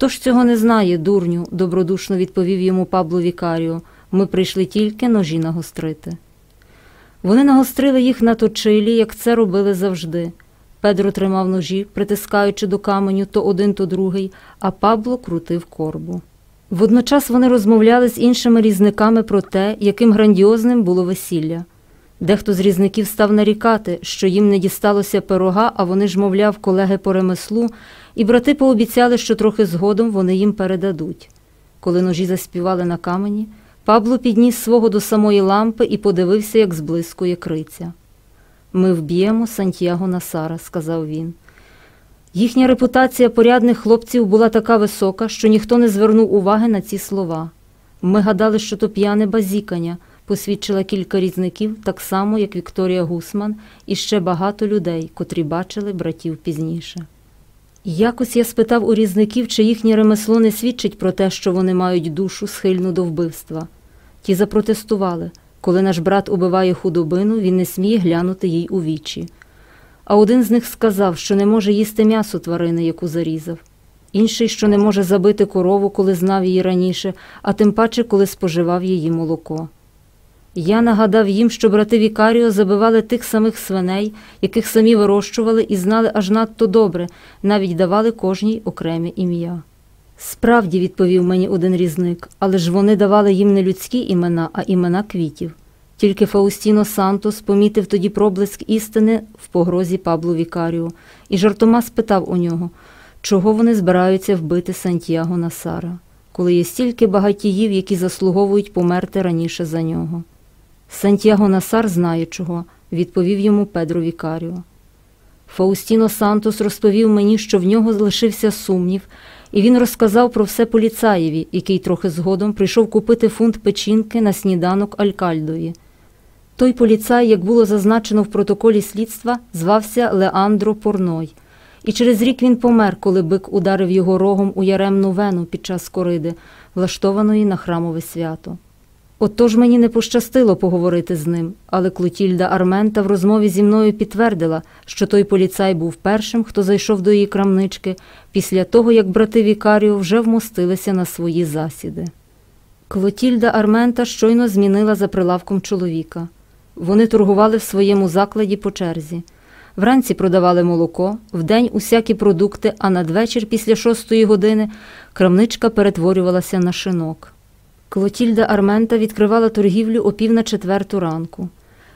Хто ж цього не знає, дурню, добродушно відповів йому Пабло Вікаріо. Ми прийшли тільки ножі нагострити. Вони нагострили їх на точилі, як це робили завжди. Педро тримав ножі, притискаючи до каменю то один, то другий, а Пабло крутив корбу. Водночас вони розмовляли з іншими різниками про те, яким грандіозним було весілля. Дехто з різників став нарікати, що їм не дісталося пирога, а вони ж, мовляв, колеги по ремеслу, і брати пообіцяли, що трохи згодом вони їм передадуть. Коли ножі заспівали на камені, Пабло підніс свого до самої лампи і подивився, як зблискує криця. Ми вб'ємо Сантьяго Насара, сказав він. Їхня репутація порядних хлопців була така висока, що ніхто не звернув уваги на ці слова. Ми гадали, що то п'яне базікання, посвідчила кілька різників, так само, як Вікторія Гусман, і ще багато людей, котрі бачили братів пізніше. Якось я спитав у різників, чи їхнє ремесло не свідчить про те, що вони мають душу схильну до вбивства. Ті запротестували коли наш брат убиває худобину, він не сміє глянути їй у вічі. А один з них сказав, що не може їсти м'ясо тварини, яку зарізав, інший, що не може забити корову, коли знав її раніше, а тим паче, коли споживав її молоко. Я нагадав їм, що брати Вікаріо забивали тих самих свиней, яких самі вирощували і знали аж надто добре, навіть давали кожній окреме ім'я. Справді, відповів мені один різник, але ж вони давали їм не людські імена, а імена квітів. Тільки Фаустіно Сантос помітив тоді проблиск істини в погрозі Паблу Вікаріо і жартома спитав у нього, чого вони збираються вбити Сантьяго Насара, коли є стільки багатіїв, які заслуговують померти раніше за нього. Сантьяго Насар знає чого, відповів йому Педро Вікаріо. Фаустіно Сантос розповів мені, що в нього залишився сумнів, і він розказав про все поліцаєві, який трохи згодом прийшов купити фунт печінки на сніданок Алькальдові. Той поліцай, як було зазначено в протоколі слідства, звався Леандро Порной, і через рік він помер, коли бик ударив його рогом у яремну вену під час кориди, влаштованої на храмове свято. Отож мені не пощастило поговорити з ним, але Клотільда Армента в розмові зі мною підтвердила, що той поліцай був першим, хто зайшов до її крамнички, після того, як брати Вікаріо вже вмостилися на свої засіди. Клотільда Армента щойно змінила за прилавком чоловіка. Вони торгували в своєму закладі по черзі. Вранці продавали молоко, вдень усякі продукти, а надвечір, після шостої години, крамничка перетворювалася на шинок. Клотільда Армента відкривала торгівлю о пів на четверту ранку.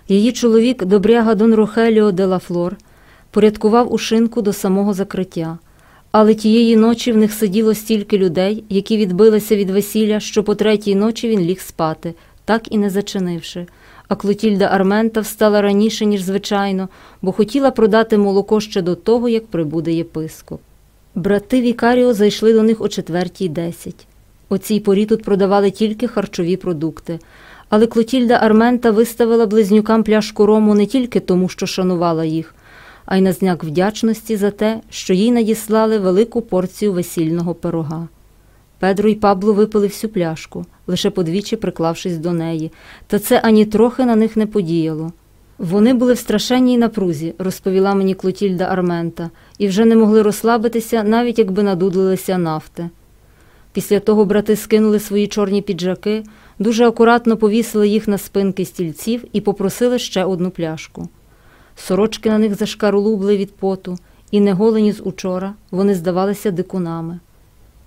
Її чоловік, добряга Дон Рохеліо де ла Флор, порядкував у шинку до самого закриття. Але тієї ночі в них сиділо стільки людей, які відбилися від весілля, що по третій ночі він ліг спати, так і не зачинивши. А Клотільда Армента встала раніше, ніж звичайно, бо хотіла продати молоко ще до того, як прибуде єпископ. Брати Вікаріо зайшли до них о четвертій десять. О цій порі тут продавали тільки харчові продукти, але Клотільда Армента виставила близнюкам пляшку рому не тільки тому, що шанувала їх, а й на знак вдячності за те, що їй надіслали велику порцію весільного пирога. Педро і Пабло випили всю пляшку, лише подвічі приклавшись до неї, та це ані трохи на них не подіяло. Вони були в страшенній напрузі, розповіла мені Клотільда Армента, і вже не могли розслабитися, навіть якби надудлилися нафти. Після того брати скинули свої чорні піджаки, дуже акуратно повісили їх на спинки стільців і попросили ще одну пляшку. Сорочки на них зашкаролубли від поту, і неголені з учора вони здавалися дикунами.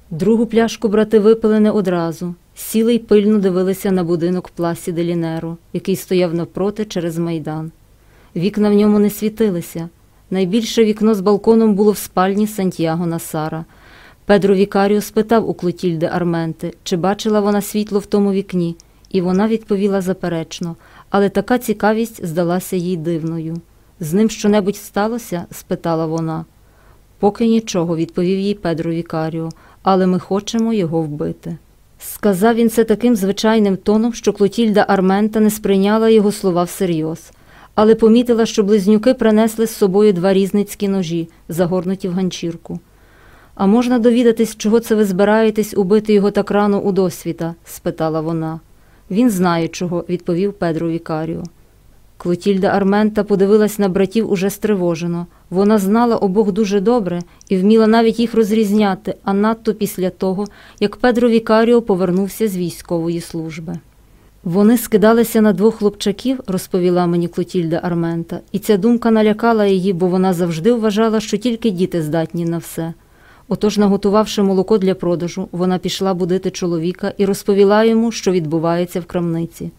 Другу пляшку брати випили не одразу, сіли й пильно дивилися на будинок Пласі Делінеру, який стояв навпроти через майдан. Вікна в ньому не світилися. Найбільше вікно з балконом було в спальні Сантьяго Насара. Педро Вікаріо спитав у Клотільди Арменти, чи бачила вона світло в тому вікні, і вона відповіла заперечно, але така цікавість здалася їй дивною. З ним щонебудь сталося? спитала вона. Поки нічого, відповів їй Педро Вікаріо, але ми хочемо його вбити. Сказав він це таким звичайним тоном, що Клотільда Армента не сприйняла його слова всерйоз, але помітила, що близнюки принесли з собою два різницькі ножі, загорнуті в ганчірку. А можна довідатись, чого це ви збираєтесь убити його так рано у досвіта? спитала вона. Він знає чого, відповів Педро Вікаріо. Клотільда Армента подивилась на братів уже стривожено. Вона знала обох дуже добре і вміла навіть їх розрізняти, а надто після того, як Педро Вікаріо повернувся з військової служби. Вони скидалися на двох хлопчаків, розповіла мені Клотільда Армента, і ця думка налякала її, бо вона завжди вважала, що тільки діти здатні на все. Отож, наготувавши молоко для продажу, вона пішла будити чоловіка і розповіла йому, що відбувається в крамниці.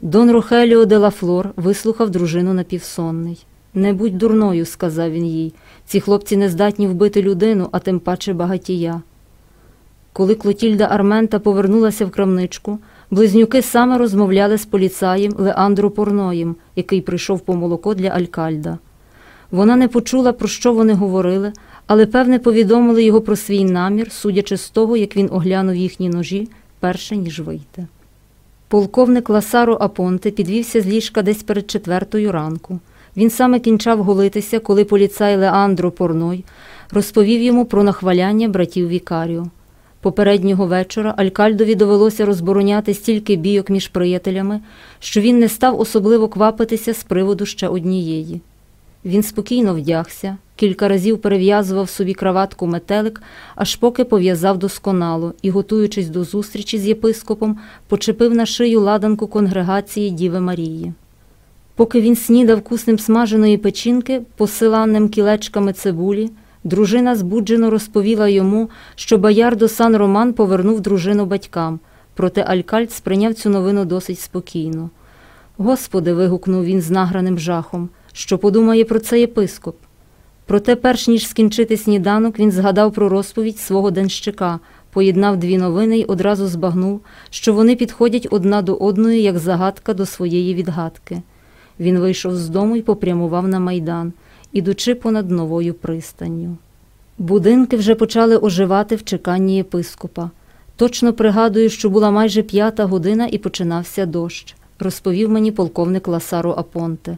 Дон Рохеліо де ла Флор вислухав дружину напівсонний. Не будь дурною, сказав він їй. Ці хлопці не здатні вбити людину, а тим паче багатія. Коли Клотільда Армента повернулася в крамничку, близнюки саме розмовляли з поліцаєм Леандро Порноєм, який прийшов по молоко для Алькальда. Вона не почула, про що вони говорили, але певне повідомили його про свій намір, судячи з того, як він оглянув їхні ножі, перше ніж вийти. Полковник Ласаро Апонте підвівся з ліжка десь перед четвертою ранку. Він саме кінчав голитися, коли поліцай Леандро Порной розповів йому про нахваляння братів Вікаріо. Попереднього вечора Алькальдові довелося розбороняти стільки бійок між приятелями, що він не став особливо квапитися з приводу ще однієї. Він спокійно вдягся, кілька разів перев'язував собі краватку метелик, аж поки пов'язав досконало і, готуючись до зустрічі з єпископом, почепив на шию ладанку конгрегації Діви Марії. Поки він снідав куснем смаженої печінки, посиланним кілечками цибулі, дружина збуджено розповіла йому, що Боярдо Сан Роман повернув дружину батькам, проте Алькальд сприйняв цю новину досить спокійно. Господи, вигукнув він з награним жахом, що подумає про це єпископ. Проте, перш ніж скінчити сніданок, він згадав про розповідь свого денщика, поєднав дві новини й одразу збагнув, що вони підходять одна до одної, як загадка до своєї відгадки. Він вийшов з дому і попрямував на майдан, ідучи понад новою пристанню. Будинки вже почали оживати в чеканні єпископа. Точно пригадую, що була майже п'ята година і починався дощ, розповів мені полковник Ласаро Апонте.